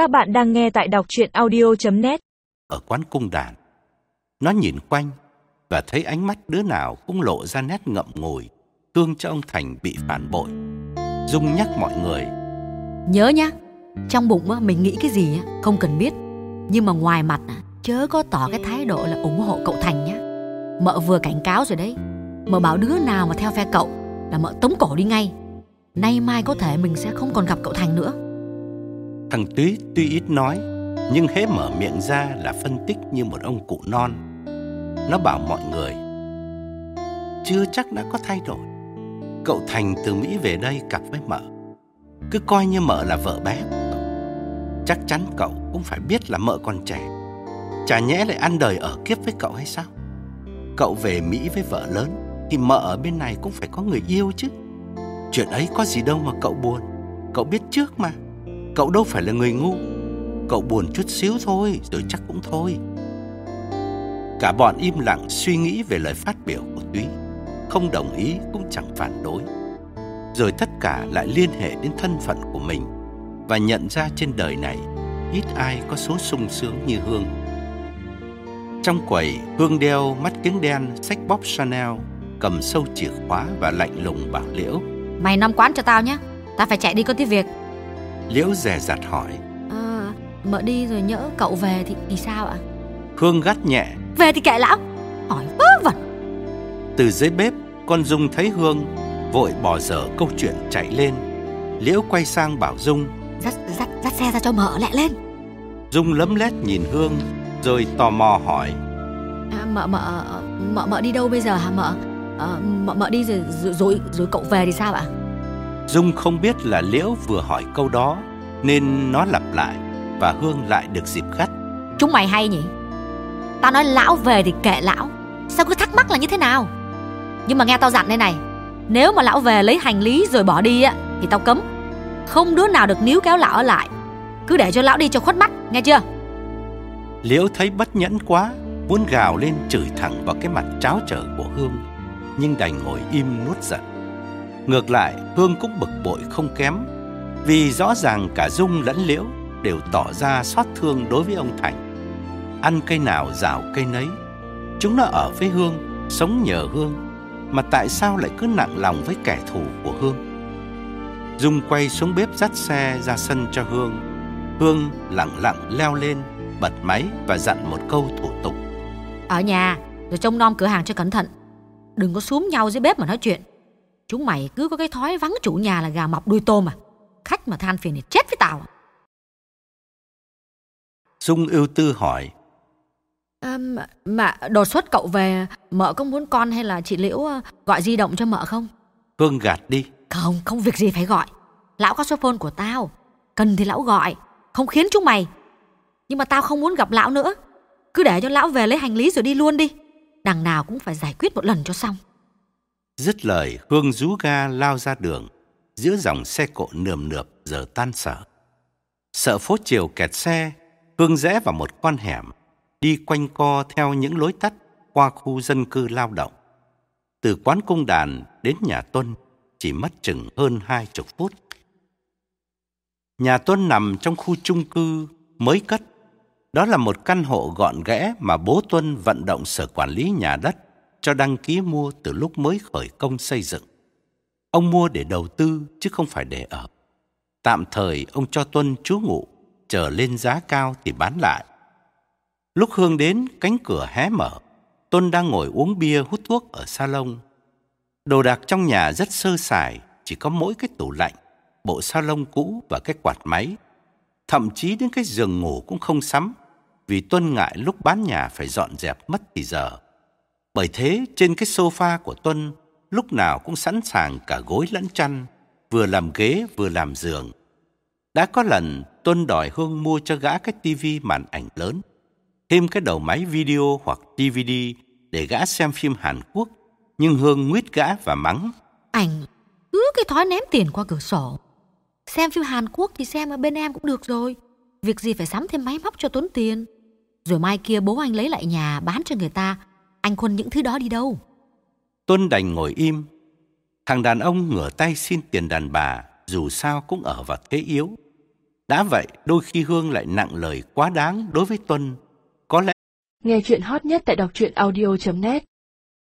Các bạn đang nghe tại đọc chuyện audio.net ở quán cung đàn. Nó nhìn quanh và thấy ánh mắt đứa nào cũng lộ ra nét ngậm ngùi, thương cho ông Thành bị phản bội. Dung nhắc mọi người, Nhớ nhá, trong bụng á, mình nghĩ cái gì á, không cần biết. Nhưng mà ngoài mặt á, chớ có tỏ cái thái độ là ủng hộ cậu Thành nhá. Mợ vừa cảnh cáo rồi đấy. Mợ bảo đứa nào mà theo phe cậu là mợ tống cổ đi ngay. Nay mai có thể mình sẽ không còn gặp cậu Thành nữa thằng Túy tuy ít nói, nhưng hễ mở miệng ra là phân tích như một ông cụ non. Nó bảo mọi người, chưa chắc đã có thay đổi. Cậu Thành từ Mỹ về đây cặp với mợ. Cứ coi như mợ là vợ bé của cậu. Chắc chắn cậu cũng phải biết là mợ còn trẻ. Chả nhẽ lại ăn đời ở kiếp với cậu hay sao? Cậu về Mỹ với vợ lớn thì mợ ở bên này cũng phải có người yêu chứ. Chuyện ấy có gì đâu mà cậu buồn. Cậu biết trước mà. Cậu đâu phải là người ngu. Cậu buồn chút xíu thôi rồi chắc cũng thôi. Cả bọn im lặng suy nghĩ về lời phát biểu của Túy. Không đồng ý cũng chẳng phản đối. Rồi tất cả lại liên hệ đến thân phận của mình và nhận ra trên đời này ít ai có số sung sướng như Hương. Trong quầy, Hương đeo mắt kính đen, sách bóp Chanel, cầm sâu chìa khóa và lạnh lùng bảo Liễu. Mày nom quán cho tao nhá. Tao phải chạy đi có tí việc. Liễu dè dặt hỏi. À, mợ đi rồi nhỡ cậu về thì, thì sao ạ? Hương gắt nhẹ, Về thì kệ lão. Hỏi vớ vẩn. Từ dưới bếp, con Dung thấy Hương, vội bỏ dở câu chuyện chạy lên. Liễu quay sang bảo Dung, Dắt, dắt, dắt xe ra cho mợ lại lên. Dung lấm lét nhìn Hương, rồi tò mò hỏi. À, mợ mợ mợ mợ đi đâu bây giờ hả mợ à, mợ mợ đi rồi, rồi rồi rồi cậu về thì sao ạ Dung không biết là Liễu vừa hỏi câu đó, nên nó lặp lại, và Hương lại được dịp gắt. chúng mày hay nhỉ? Tao nói lão về thì kệ lão. Sao cứ thắc mắc là như thế nào? Nhưng mà nghe tao dặn đây này nếu mà lão về lấy hành lý rồi bỏ đi á thì tao cấm. Không đứa nào được níu kéo lão ở lại. Cứ để cho lão đi cho khuất mắt nghe chưa? Liễu thấy bất nhẫn quá, muốn gào lên chửi thẳng vào cái mặt tráo trở của Hương, nhưng đành ngồi im nuốt giận. Ngược lại, Hương cũng bực bội không kém, vì rõ ràng cả Dung lẫn Liễu đều tỏ ra xót thương đối với ông Thành. Ăn cây nào rào cây nấy, chúng nó ở với Hương, sống nhờ Hương, mà tại sao lại cứ nặng lòng với kẻ thù của Hương? Dung quay xuống bếp dắt xe ra sân cho Hương. Hương lặng lặng leo lên, bật máy và dặn một câu thủ tục. ở nhà rồi trông nom cửa hàng cho cẩn thận đừng có xúm nhau dưới bếp mà nói chuyện chúng mày cứ có cái thói vắng chủ nhà là gà mọc đuôi tôm à khách mà than phiền thì chết với tao Dung ưu tư hỏi, À, mà, mà đột xuất cậu về mợ có muốn con hay là chị Liễu ờ, gọi di động cho mợ không? Hương gạt đi. Không, không việc gì phải gọi. Lão có số phone của tao. Cần thì lão gọi. Không khiến chúng mày. Nhưng mà tao không muốn gặp lão nữa. Cứ để cho lão về lấy hành lý rồi đi luôn đi. Đằng nào cũng phải giải quyết một lần cho xong. Dứt lời, Hương rú ga lao ra đường, giữa dòng xe cộ nườm nượp giờ tan sở. Sợ phố chiều kẹt xe, Hương rẽ vào một con hẻm, đi quanh co theo những lối tắt qua khu dân cư lao động. Từ quán cung đàn đến nhà Tuân chỉ mất chừng hơn hai chục phút. Nhà Tuân nằm trong khu chung cư mới cất. Đó là một căn hộ gọn ghẽ mà bố Tuân vận động sở quản lý nhà đất cho đăng ký mua từ lúc mới khởi công xây dựng. Ông mua để đầu tư chứ không phải để ở. Tạm thời ông cho Tuân trú ngụ, chờ lên giá cao thì bán lại. Lúc Hương đến, cánh cửa hé mở. Tuân đang ngồi uống bia hút thuốc ở salon. Đồ đạc trong nhà rất sơ sài, chỉ có mỗi cái tủ lạnh, bộ salon cũ và cái quạt máy. Thậm chí đến cái giường ngủ cũng không sắm, vì Tuân ngại lúc bán nhà phải dọn dẹp mất thì giờ. Bởi thế, trên cái sofa của Tuân lúc nào cũng sẵn sàng cả gối lẫn chăn, vừa làm ghế vừa làm giường. Đã có lần Tuân đòi Hương mua cho gã cái tivi màn ảnh lớn, thêm cái đầu máy video hoặc DVD để gã xem phim Hàn Quốc, nhưng Hương nguyết gã và mắng. Ảnh cứ cái thói ném tiền qua cửa sổ. Xem phim Hàn Quốc thì xem ở bên em cũng được rồi. Việc gì phải sắm thêm máy móc cho tốn tiền. Rồi mai kia bố anh lấy lại nhà bán cho người ta. Anh khuân những thứ đó đi đâu. Tuân đành ngồi im. Thằng đàn ông ngửa tay xin tiền đàn bà, dù sao cũng ở vào thế yếu. Đã vậy, đôi khi Hương lại nặng lời quá đáng đối với Tuân. Có lẽ Nghe chuyện hot nhất tại đọc truyện audio.net